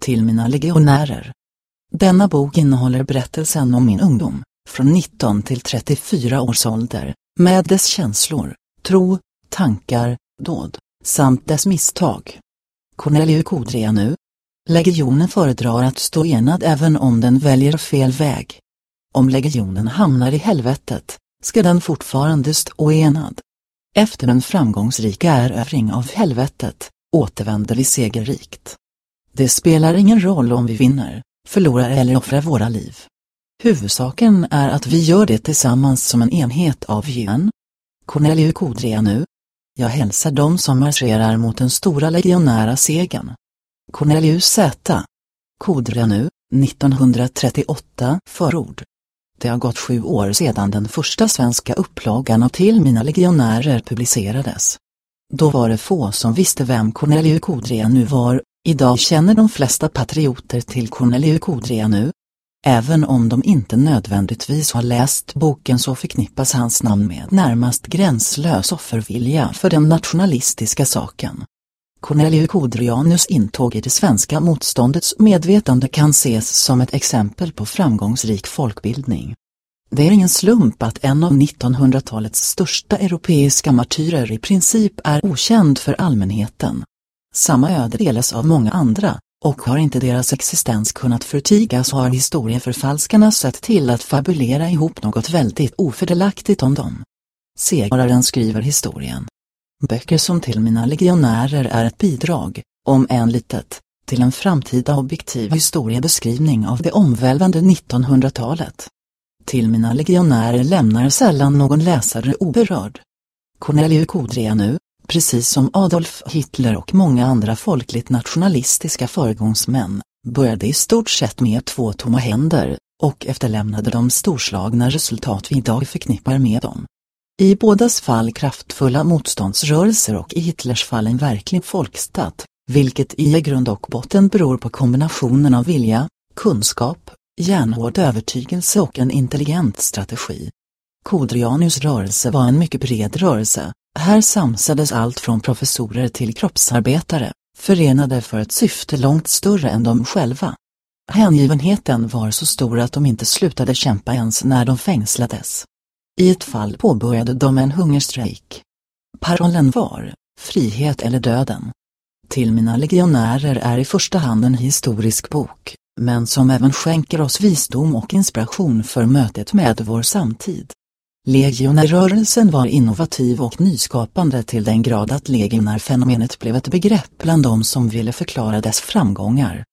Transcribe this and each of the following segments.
till mina legionärer. Denna bok innehåller berättelsen om min ungdom, från 19 till 34 års ålder, med dess känslor, tro, tankar, dåd, samt dess misstag. Corneliu Codreanu. Legionen föredrar att stå enad även om den väljer fel väg. Om legionen hamnar i helvetet, ska den fortfarande stå enad. Efter en framgångsrik erövring av helvetet, återvänder vi segerrikt. Det spelar ingen roll om vi vinner, förlorar eller offrar våra liv. Huvudsaken är att vi gör det tillsammans som en enhet av gen. Corneliu Codreanu. Jag hälsar dem som marscherar mot den stora legionära segern. Cornelius Z. Codreanu, 1938, förord. Det har gått sju år sedan den första svenska upplagan av Till mina legionärer publicerades. Då var det få som visste vem Cornelius Kodrea nu var, idag känner de flesta patrioter till Corneliu Codreanu. Även om de inte nödvändigtvis har läst boken så förknippas hans namn med närmast gränslös offervilja för den nationalistiska saken. Corneliu Kodrianus intåg i det svenska motståndets medvetande kan ses som ett exempel på framgångsrik folkbildning. Det är ingen slump att en av 1900-talets största europeiska martyrer i princip är okänd för allmänheten. Samma öde delas av många andra, och har inte deras existens kunnat förtigas har historieförfalskarna sett till att fabulera ihop något väldigt ofördelaktigt om dem. Segraren skriver historien. Böcker som till mina legionärer är ett bidrag, om än litet, till en framtida objektiv historiebeskrivning av det omvälvande 1900-talet. Till mina legionärer lämnar sällan någon läsare oberörd. Cornelius Kodrea nu precis som Adolf Hitler och många andra folkligt nationalistiska föregångsmän, började i stort sett med två tomma händer, och efterlämnade de storslagna resultat vi idag förknippar med dem. I bådas fall kraftfulla motståndsrörelser och i Hitlers fall en verklig folkstat, vilket i grund och botten beror på kombinationen av vilja, kunskap, järnhård övertygelse och en intelligent strategi. Kodrianus rörelse var en mycket bred rörelse, här samsades allt från professorer till kroppsarbetare, förenade för ett syfte långt större än de själva. Hängivenheten var så stor att de inte slutade kämpa ens när de fängslades. I ett fall påbörjade de en hungerstrejk. Parollen var, frihet eller döden. Till mina legionärer är i första hand en historisk bok, men som även skänker oss visdom och inspiration för mötet med vår samtid. Legionärrörelsen var innovativ och nyskapande till den grad att legionärfenomenet blev ett begrepp bland de som ville förklara dess framgångar.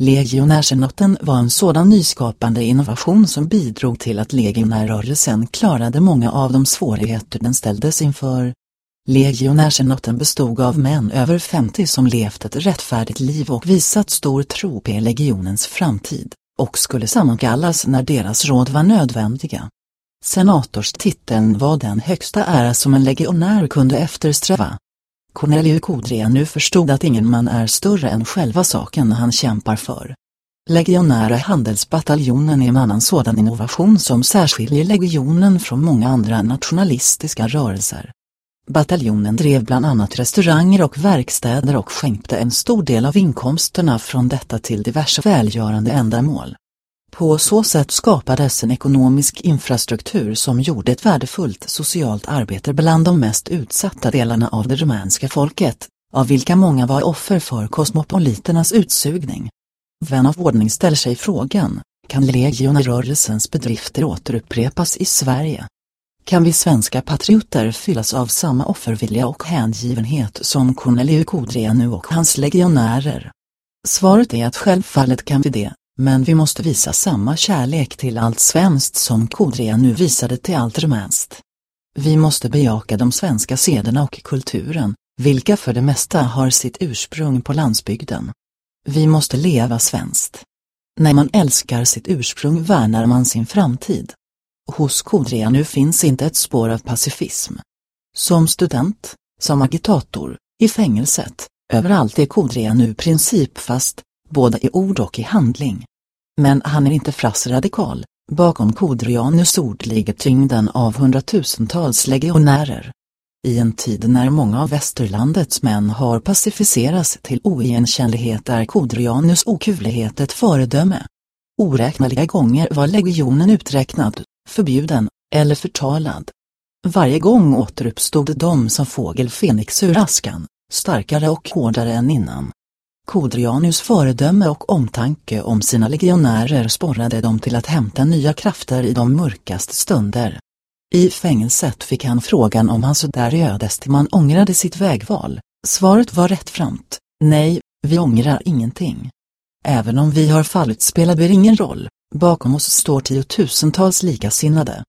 Legionärsenoten var en sådan nyskapande innovation som bidrog till att legionärrörelsen klarade många av de svårigheter den ställdes inför. Legionärsenoten bestod av män över 50 som levt ett rättfärdigt liv och visat stor tro på legionens framtid, och skulle sammankallas när deras råd var nödvändiga. Senatorstiteln var den högsta ära som en legionär kunde eftersträva. Corneliu Codreanu förstod att ingen man är större än själva saken han kämpar för. Legionära handelsbataljonen är en annan sådan innovation som särskiljer legionen från många andra nationalistiska rörelser. Bataljonen drev bland annat restauranger och verkstäder och skänkte en stor del av inkomsterna från detta till diverse välgörande ändamål. På så sätt skapades en ekonomisk infrastruktur som gjorde ett värdefullt socialt arbete bland de mest utsatta delarna av det rumänska folket, av vilka många var offer för kosmopoliternas utsugning. Vän av ordning ställer sig frågan, kan legionärrörelsens bedrifter återupprepas i Sverige? Kan vi svenska patrioter fyllas av samma offervilja och hängivenhet som Cornelius Codreanu och hans legionärer? Svaret är att självfallet kan vi det. Men vi måste visa samma kärlek till allt svenskt som Kodrea nu visade till allt rumänskt. Vi måste bejaka de svenska sederna och kulturen, vilka för det mesta har sitt ursprung på landsbygden. Vi måste leva svenskt. När man älskar sitt ursprung värnar man sin framtid. Hos Kodrea nu finns inte ett spår av pacifism. Som student, som agitator, i fängelset, överallt är Kodrea nu principfast, både i ord och i handling. Men han är inte frassradikal, bakom Kodrianus ord ligger tyngden av hundratusentals legionärer. I en tid när många av västerlandets män har pacificerats till oigenkännlighet är Kodrianus okuvlighet ett föredöme. Oräkneliga gånger var legionen uträknad, förbjuden eller förtalad. Varje gång återuppstod de som fågel Fenix ur askan, starkare och hårdare än innan. Kodrianus föredöme och omtanke om sina legionärer sporrade dem till att hämta nya krafter i de mörkaste stunder. I fängelset fick han frågan om han så där till man ångrade sitt vägval. Svaret var rättframt, nej, vi ångrar ingenting. Även om vi har fallit spelar det ingen roll, bakom oss står tiotusentals likasinnade.